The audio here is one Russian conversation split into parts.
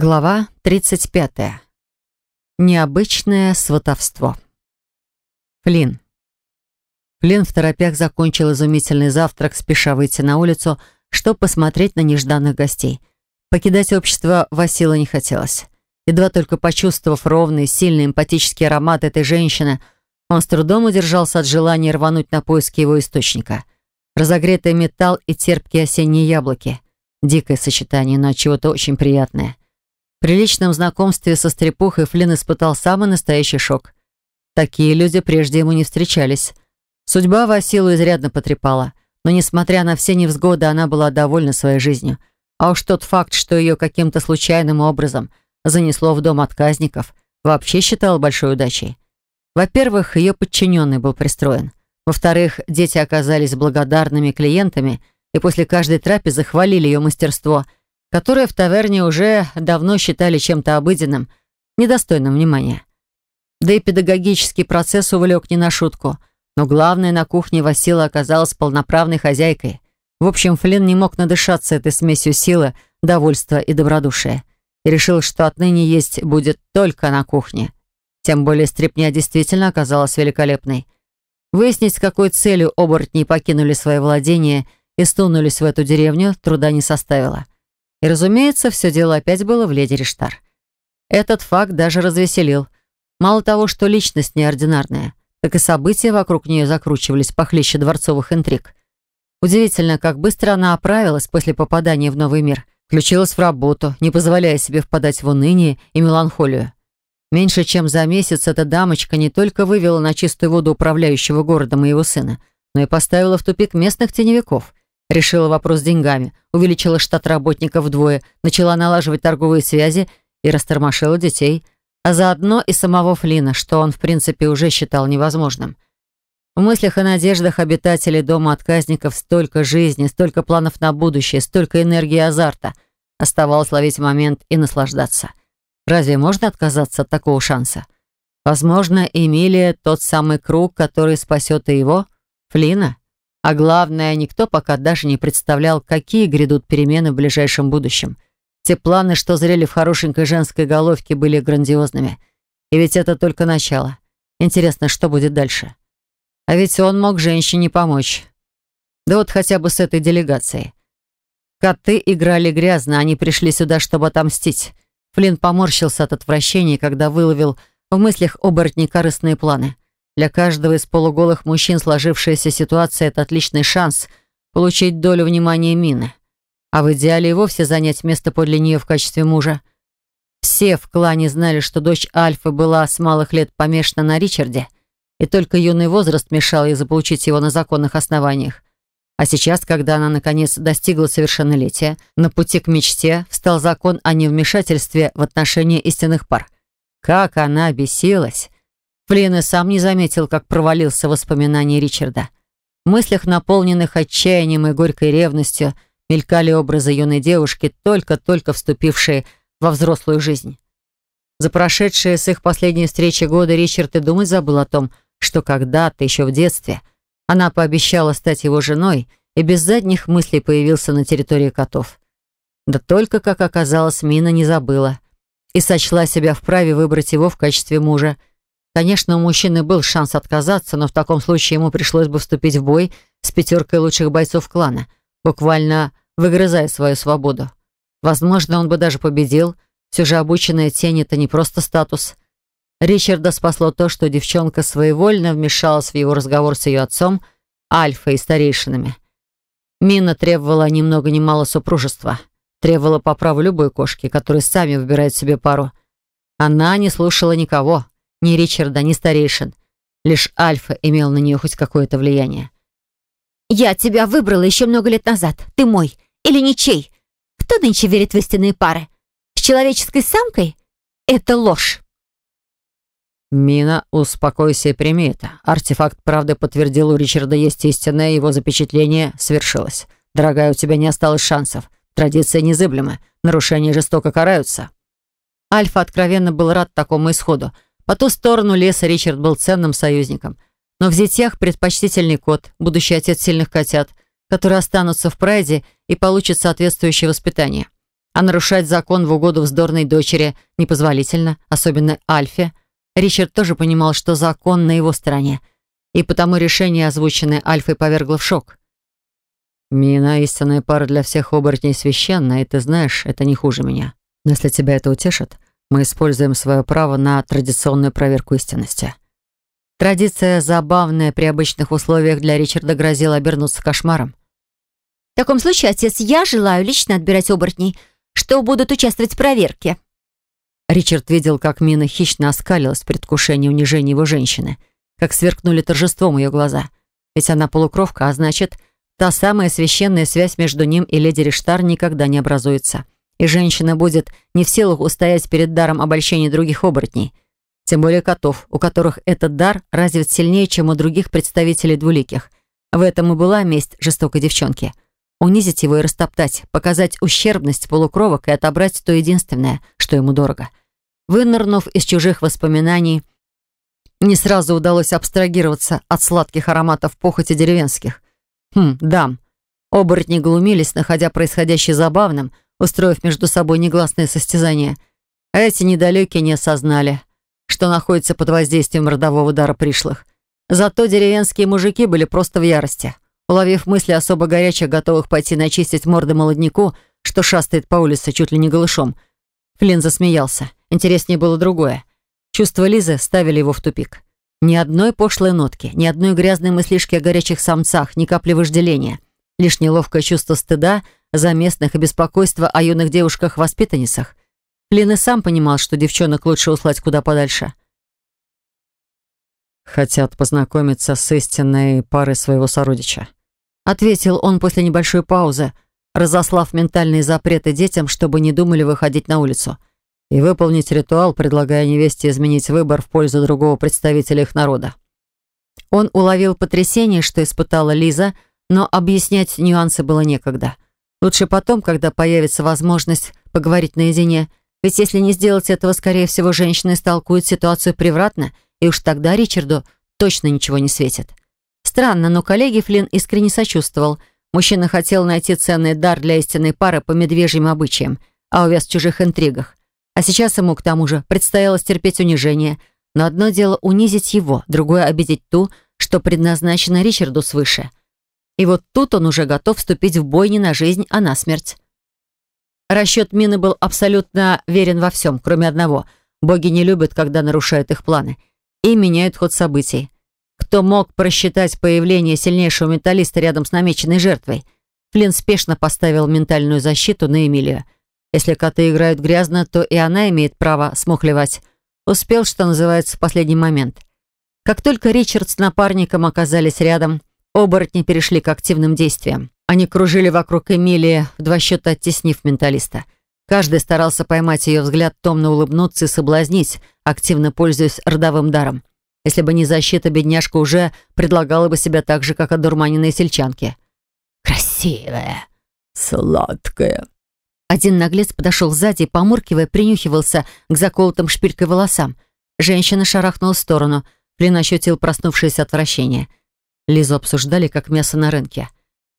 Глава 35. Необычное сватовство. Флин. Флин в торопях закончил изумительный завтрак, спеша выйти на улицу, чтобы посмотреть на нежданных гостей. Покидать общество Васила не хотелось. Едва только почувствовав ровный, сильный, эмпатический аромат этой женщины, он с трудом удержался от желания рвануть на поиски его источника. Разогретый металл и терпкие осенние яблоки. Дикое сочетание, но от чего-то очень приятное. При личном знакомстве со стрепухой Флинн испытал самый настоящий шок. Такие люди прежде ему не встречались. Судьба Василу изрядно потрепала, но, несмотря на все невзгоды, она была довольна своей жизнью. А уж тот факт, что ее каким-то случайным образом занесло в дом отказников, вообще считал большой удачей. Во-первых, ее подчиненный был пристроен. Во-вторых, дети оказались благодарными клиентами и после каждой трапезы хвалили ее мастерство – которое в таверне уже давно считали чем-то обыденным, недостойным внимания. Да и педагогический процесс увлек не на шутку. Но главное, на кухне Васила оказалась полноправной хозяйкой. В общем, Флинн не мог надышаться этой смесью силы, довольства и добродушия. И решил, что отныне есть будет только на кухне. Тем более стрепня действительно оказалась великолепной. Выяснить, с какой целью оборотни покинули свои владения и стунулись в эту деревню, труда не составило. И, разумеется, все дело опять было в леди Риштар. Этот факт даже развеселил. Мало того, что личность неординарная, так и события вокруг нее закручивались похлеще дворцовых интриг. Удивительно, как быстро она оправилась после попадания в новый мир, включилась в работу, не позволяя себе впадать в уныние и меланхолию. Меньше чем за месяц эта дамочка не только вывела на чистую воду управляющего городом и его сына, но и поставила в тупик местных теневиков. Решила вопрос с деньгами, увеличила штат работников вдвое, начала налаживать торговые связи и растормошила детей, а заодно и самого Флина, что он, в принципе, уже считал невозможным. В мыслях и надеждах обитателей дома отказников столько жизни, столько планов на будущее, столько энергии и азарта. Оставалось ловить момент и наслаждаться. Разве можно отказаться от такого шанса? Возможно, Эмилия — тот самый круг, который спасет и его, Флина. А главное, никто пока даже не представлял, какие грядут перемены в ближайшем будущем. Те планы, что зрели в хорошенькой женской головке, были грандиозными. И ведь это только начало. Интересно, что будет дальше? А ведь он мог женщине помочь. Да вот хотя бы с этой делегацией. Коты играли грязно, они пришли сюда, чтобы отомстить. Флинн поморщился от отвращения, когда выловил в мыслях оборотни корыстные планы — для каждого из полуголых мужчин сложившаяся ситуация — это отличный шанс получить долю внимания Мины. А в идеале и вовсе занять место подле нее в качестве мужа. Все в клане знали, что дочь Альфы была с малых лет помешана на Ричарде, и только юный возраст мешал ей заполучить его на законных основаниях. А сейчас, когда она наконец достигла совершеннолетия, на пути к мечте встал закон о невмешательстве в отношения истинных пар. Как она бесилась! Флин и сам не заметил, как провалился в воспоминания Ричарда. В мыслях, наполненных отчаянием и горькой ревностью, мелькали образы юной девушки, только-только вступившей во взрослую жизнь. За прошедшие с их последней встречи годы Ричард и думать забыл о том, что когда-то, еще в детстве, она пообещала стать его женой и без задних мыслей появился на территории котов. Да только, как оказалось, Мина не забыла и сочла себя вправе выбрать его в качестве мужа, Конечно, у мужчины был шанс отказаться, но в таком случае ему пришлось бы вступить в бой с пятеркой лучших бойцов клана, буквально выгрызая свою свободу. Возможно, он бы даже победил. Все же обученная тень — это не просто статус. Ричарда спасло то, что девчонка своевольно вмешалась в его разговор с ее отцом, Альфой и старейшинами. Мина требовала ни много ни мало супружества. Требовала по праву любой кошки, которые сами выбирают себе пару. Она не слушала никого — ни Ричарда, ни старейшин. Лишь Альфа имел на нее хоть какое-то влияние. «Я тебя выбрала еще много лет назад. Ты мой. Или ничей. Кто нынче верит в истинные пары? С человеческой самкой? Это ложь». «Мина, успокойся и прими это. Артефакт правды подтвердил, у Ричарда есть истинное, его запечатление свершилось. Дорогая, у тебя не осталось шансов. Традиции незыблемы. Нарушения жестоко караются». Альфа откровенно был рад такому исходу, по ту сторону леса Ричард был ценным союзником. Но в зятьях предпочтительный кот, будущий отец сильных котят, которые останутся в прайде и получат соответствующее воспитание. А нарушать закон в угоду вздорной дочери непозволительно, особенно Альфе. Ричард тоже понимал, что закон на его стороне, и потому решение, озвученное Альфой, повергло в шок. «Мина — истинная пара для всех оборотней священна, и ты знаешь, это не хуже меня. Но если тебя это утешит, мы используем свое право на традиционную проверку истинности». Традиция, забавная при обычных условиях для Ричарда, грозила обернуться кошмаром. В таком случае, отец, я желаю лично отбирать оборотней, что будут участвовать в проверке. Ричард видел, как Мина хищно оскалилась в предвкушении унижения его женщины, как сверкнули торжеством ее глаза. Ведь она полукровка, а значит, та самая священная связь между ним и леди Риштар никогда не образуется. И женщина будет не в силах устоять перед даром обольщения других оборотней — тем более котов, у которых этот дар развит сильнее, чем у других представителей двуликих. В этом и была месть жестокой девчонки. Унизить его и растоптать, показать ущербность полукровок и отобрать то единственное, что ему дорого. Вынырнув из чужих воспоминаний, не сразу удалось абстрагироваться от сладких ароматов похоти деревенских. Хм, дам. Оборотни глумились, находя происходящее забавным, устроив между собой негласное состязание. А эти недалекие не осознали, что находится под воздействием родового дара пришлых. Зато деревенские мужики были просто в ярости. Уловив мысли особо горячих, готовых пойти начистить морды молодняку, что шастает по улице чуть ли не голышом, Флинн засмеялся. Интереснее было другое. Чувства Лизы ставили его в тупик. Ни одной пошлой нотки, ни одной грязной мыслишки о горячих самцах, ни капли вожделения. Лишь неловкое чувство стыда за местных и беспокойство о юных девушках-воспитанницах. Лин и сам понимал, что девчонок лучше услать куда подальше. «Хотят познакомиться с истинной парой своего сородича», ответил он после небольшой паузы, разослав ментальные запреты детям, чтобы не думали выходить на улицу, и выполнить ритуал, предлагая невесте изменить выбор в пользу другого представителя их народа. Он уловил потрясение, что испытала Лиза, но объяснять нюансы было некогда. Лучше потом, когда появится возможность поговорить наедине, ведь если не сделать этого, скорее всего, женщины истолкуют ситуацию превратно, и уж тогда Ричарду точно ничего не светит. Странно, но коллеге Флинн искренне сочувствовал. Мужчина хотел найти ценный дар для истинной пары по медвежьим обычаям, а увяз в чужих интригах. А сейчас ему, к тому же, предстояло стерпеть унижение. Но одно дело унизить его, другое — обидеть ту, что предназначено Ричарду свыше. И вот тут он уже готов вступить в бой не на жизнь, а на смерть. Расчет Мины был абсолютно верен во всем, кроме одного. Боги не любят, когда нарушают их планы. И меняют ход событий. Кто мог просчитать появление сильнейшего менталиста рядом с намеченной жертвой? Флинн спешно поставил ментальную защиту на Эмилию. Если коты играют грязно, то и она имеет право смухлевать. Успел, что называется, в последний момент. Как только Ричард с напарником оказались рядом, оборотни перешли к активным действиям. Они кружили вокруг Эмилии, в два счета оттеснив менталиста. Каждый старался поймать ее взгляд, томно улыбнуться и соблазнить, активно пользуясь родовым даром. Если бы не защита, бедняжка уже предлагала бы себя так же, как одурманенные сельчанки. «Красивая, сладкая». Один наглец подошел сзади и, помуркивая, принюхивался к заколотым шпилькой волосам. Женщина шарахнула в сторону. Плин ощутил проснувшееся отвращение. Лизу обсуждали, как мясо на рынке.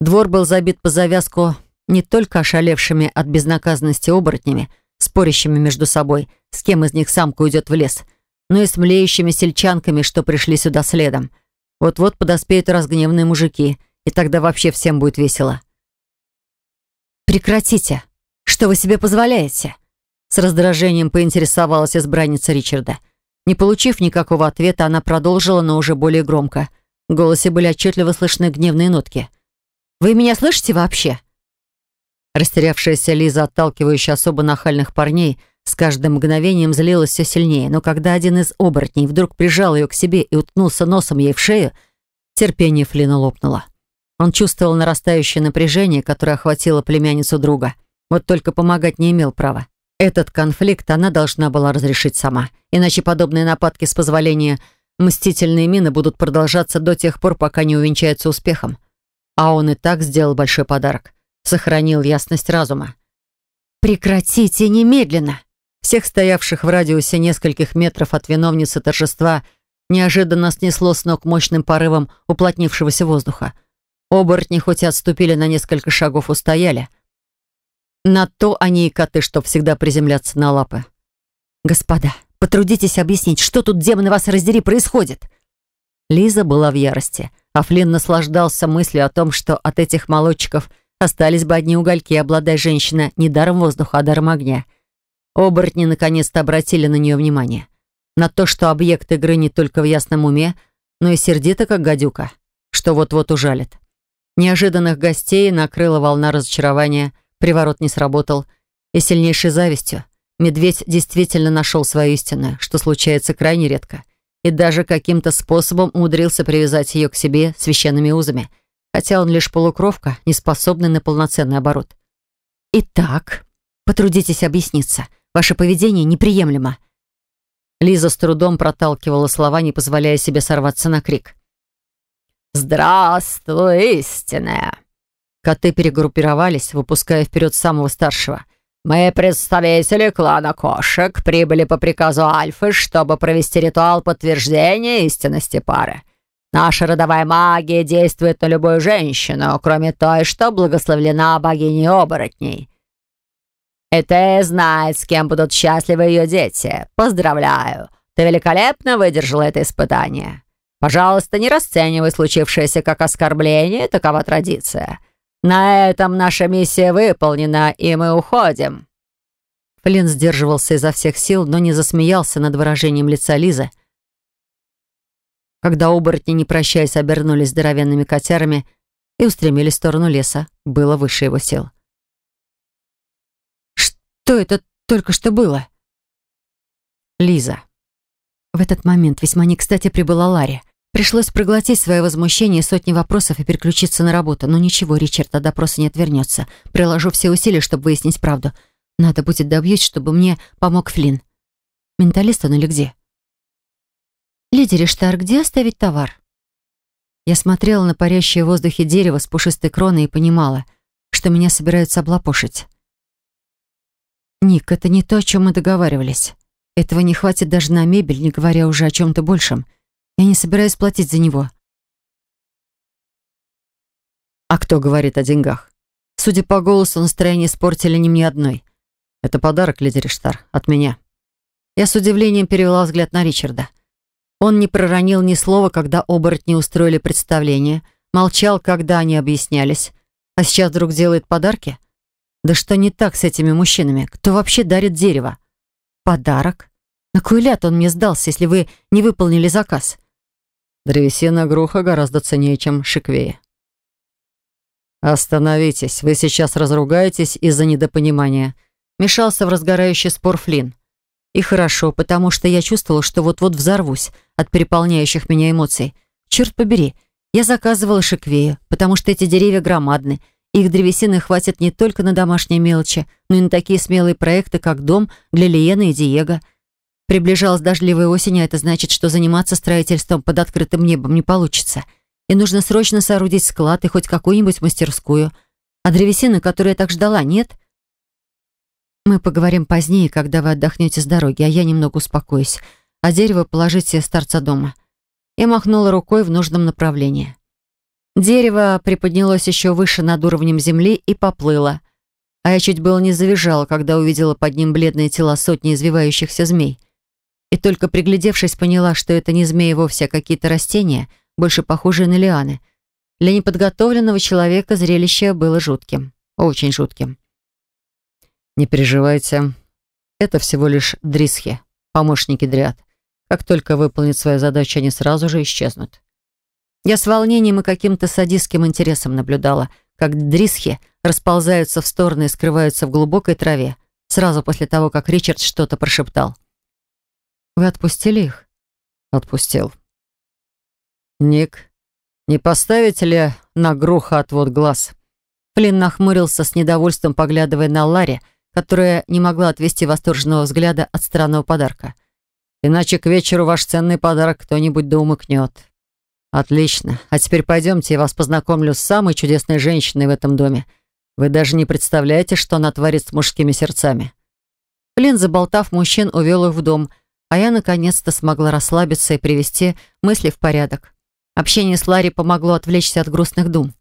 Двор был забит по завязку не только ошалевшими от безнаказанности оборотнями, спорящими между собой, с кем из них самка уйдет в лес, но и с млеющими сельчанками, что пришли сюда следом. Вот-вот подоспеют разгневанные мужики, и тогда вообще всем будет весело. «Прекратите! Что вы себе позволяете?» С раздражением поинтересовалась избранница Ричарда. Не получив никакого ответа, она продолжила, но уже более громко. В голосе были отчетливо слышны гневные нотки – вы меня слышите вообще?» Растерявшаяся Лиза, отталкивающая особо нахальных парней, с каждым мгновением злилась все сильнее, но когда один из оборотней вдруг прижал ее к себе и уткнулся носом ей в шею, терпение Флина лопнуло. Он чувствовал нарастающее напряжение, которое охватило племянницу друга. Вот только помогать не имел права. Этот конфликт она должна была разрешить сама. Иначе подобные нападки с позволения мстительные мины будут продолжаться до тех пор, пока не увенчаются успехом. А он и так сделал большой подарок. Сохранил ясность разума. «Прекратите немедленно!» Всех стоявших в радиусе нескольких метров от виновницы торжества неожиданно снесло с ног мощным порывом уплотнившегося воздуха. Оборотни хоть и отступили на несколько шагов, устояли. На то они и коты, чтоб всегда приземляться на лапы. «Господа, потрудитесь объяснить, что тут, демоны вас раздери, происходит?» Лиза была в ярости, а Флинн наслаждался мыслью о том, что от этих молодчиков остались бы одни угольки, обладая женщина не даром воздуха, а даром огня. Оборотни наконец-то обратили на нее внимание. На то, что объект игры не только в ясном уме, но и сердито, как гадюка, что вот-вот ужалит. Неожиданных гостей накрыла волна разочарования, приворот не сработал, и сильнейшей завистью медведь действительно нашел свою истинную, что случается крайне редко, и даже каким-то способом умудрился привязать ее к себе священными узами, хотя он лишь полукровка, не способный на полноценный оборот. «Итак, потрудитесь объясниться. Ваше поведение неприемлемо». Лиза с трудом проталкивала слова, не позволяя себе сорваться на крик. «Здравствуй, истинная!» Коты перегруппировались, выпуская вперед самого старшего. «Мы, представители клана кошек, прибыли по приказу Альфы, чтобы провести ритуал подтверждения истинности пары. Наша родовая магия действует на любую женщину, кроме той, что благословлена богиней оборотней. Ты знает, с кем будут счастливы ее дети. Поздравляю, ты великолепно выдержала это испытание. Пожалуйста, не расценивай случившееся как оскорбление, такова традиция. На этом наша миссия выполнена, и мы уходим». Флинн сдерживался изо всех сил, но не засмеялся над выражением лица Лизы. Когда оборотни, не прощаясь, обернулись здоровенными котярами и устремились в сторону леса, было выше его сил. «Что это только что было?» Лиза. В этот момент весьма не кстати прибыла Ларри. Пришлось проглотить свое возмущение сотни вопросов и переключиться на работу. Но ничего, Ричард от допроса не отвернется. Приложу все усилия, чтобы выяснить правду. Надо будет добьюсь, чтобы мне помог Флинн. Менталист он или где? «Леди Риштар, где оставить товар?» Я смотрела на парящее в воздухе дерево с пушистой кроной и понимала, что меня собираются облапошить. «Ник, это не то, о чем мы договаривались. Этого не хватит даже на мебель, не говоря уже о чем-то большем. Я не собираюсь платить за него. А кто говорит о деньгах? Судя по голосу, настроение испортили не мне одной. Это подарок, леди Риштар, от меня. Я с удивлением перевела взгляд на Ричарда. Он не проронил ни слова, когда оборотни устроили представление, молчал, когда они объяснялись, а сейчас вдруг делает подарки? Да что не так с этими мужчинами? Кто вообще дарит дерево? Подарок? На кой ляд он мне сдался, если вы не выполнили заказ? Древесина груха гораздо ценнее, чем шиквея. «Остановитесь, вы сейчас разругаетесь из-за недопонимания», мешался в разгорающий спор Флинн. И хорошо, потому что я чувствовала, что вот-вот взорвусь от переполняющих меня эмоций. Черт побери, я заказывала шиквею, потому что эти деревья громадны, их древесины хватит не только на домашние мелочи, но и на такие смелые проекты, как дом для Лиены и Диего — Приближалась дождливая осень, а это значит, что заниматься строительством под открытым небом не получится. И нужно срочно соорудить склад и хоть какую-нибудь мастерскую. А древесины, которую я так ждала, нет? Мы поговорим позднее, когда вы отдохнете с дороги, а я немного успокоюсь. А дерево положите с торца дома. Я махнула рукой в нужном направлении. Дерево приподнялось еще выше над уровнем земли и поплыло. А я чуть было не завизжала, когда увидела под ним бледные тела сотни извивающихся змей — и только приглядевшись, поняла, что это не змеи вовсе, а какие-то растения, больше похожие на лианы. Для неподготовленного человека зрелище было жутким. Очень жутким. «Не переживайте. Это всего лишь дрисхи, помощники дриад. Как только выполнят свою задачу, они сразу же исчезнут». Я с волнением и каким-то садистским интересом наблюдала, как дрисхи расползаются в стороны и скрываются в глубокой траве, сразу после того, как Ричард что-то прошептал. Вы отпустили их? Отпустил. Ник, не поставите ли на груха отвод глаз? Флинн нахмурился с недовольством, поглядывая на Ларри, которая не могла отвести восторженного взгляда от странного подарка. Иначе к вечеру ваш ценный подарок кто-нибудь да умыкнет. Отлично. А теперь пойдемте, я вас познакомлю с самой чудесной женщиной в этом доме. Вы даже не представляете, что она творит с мужскими сердцами. Флинн, заболтав мужчин, увел их в дом, а я наконец-то смогла расслабиться и привести мысли в порядок. Общение с Ларри помогло отвлечься от грустных дум.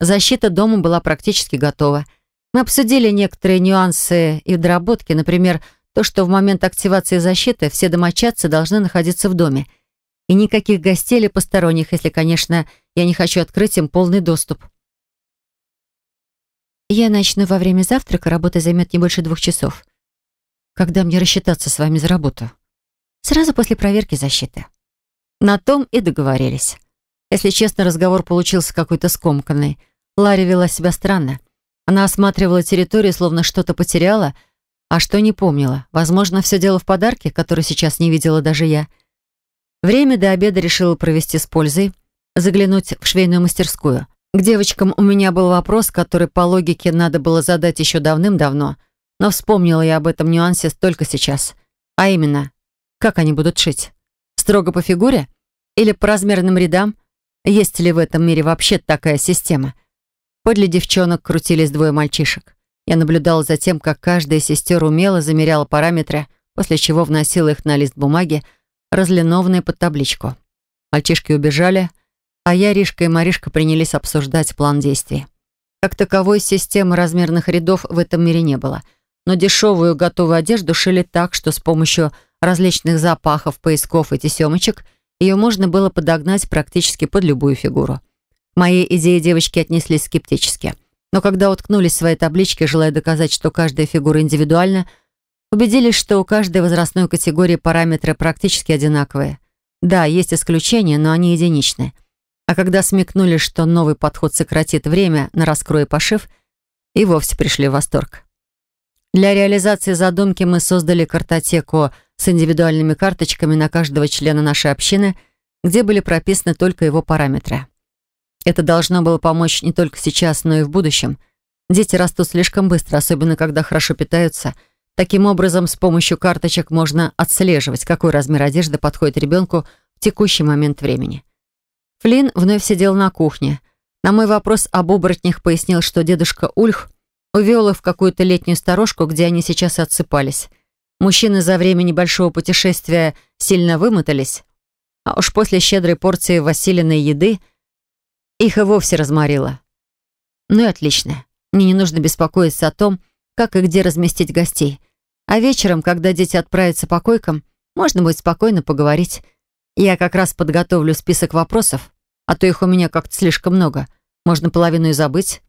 Защита дома была практически готова. Мы обсудили некоторые нюансы и доработки, например, то, что в момент активации защиты все домочадцы должны находиться в доме. И никаких гостей или посторонних, если, конечно, я не хочу открыть им полный доступ. Я начну во время завтрака, работа займет не больше двух часов. Когда мне рассчитаться с вами за работу? Сразу после проверки защиты. На том и договорились. Если честно, разговор получился какой-то скомканный. Ларри вела себя странно. Она осматривала территорию, словно что-то потеряла, а что не помнила. Возможно, все дело в подарке, который сейчас не видела даже я. Время до обеда решила провести с пользой, заглянуть в швейную мастерскую. К девочкам у меня был вопрос, который по логике надо было задать еще давным-давно, но вспомнила я об этом нюансе только сейчас. А именно, как они будут шить? Строго по фигуре? Или по размерным рядам? Есть ли в этом мире вообще такая система? Подле девчонок крутились двое мальчишек. Я наблюдала за тем, как каждая сестер умело замеряла параметры, после чего вносила их на лист бумаги, разлинованные под табличку. Мальчишки убежали, а я, Ришка и Маришка принялись обсуждать план действий. Как таковой системы размерных рядов в этом мире не было, но дешевую готовую одежду шили так, что с помощью различных запахов, поясков и тесемочек ее можно было подогнать практически под любую фигуру. Моей идеи девочки отнеслись скептически. Но когда уткнулись в свои таблички, желая доказать, что каждая фигура индивидуальна, убедились, что у каждой возрастной категории параметры практически одинаковые. Да, есть исключения, но они единичные. А когда смекнули, что новый подход сократит время на раскрой и пошив, и вовсе пришли в восторг. Для реализации задумки мы создали картотеку с индивидуальными карточками на каждого члена нашей общины, где были прописаны только его параметры. Это должно было помочь не только сейчас, но и в будущем. Дети растут слишком быстро, особенно когда хорошо питаются. Таким образом, с помощью карточек можно отслеживать, какой размер одежды подходит ребенку в текущий момент времени. Флинн вновь сидел на кухне. На мой вопрос об оборотнях пояснил, что дедушка Ульх увел их в какую-то летнюю сторожку, где они сейчас отсыпались. Мужчины за время небольшого путешествия сильно вымотались, а уж после щедрой порции Василиной еды их и вовсе разморило. Ну и отлично. Мне не нужно беспокоиться о том, как и где разместить гостей. А вечером, когда дети отправятся по койкам, можно будет спокойно поговорить. Я как раз подготовлю список вопросов, а то их у меня как-то слишком много. Можно половину и забыть.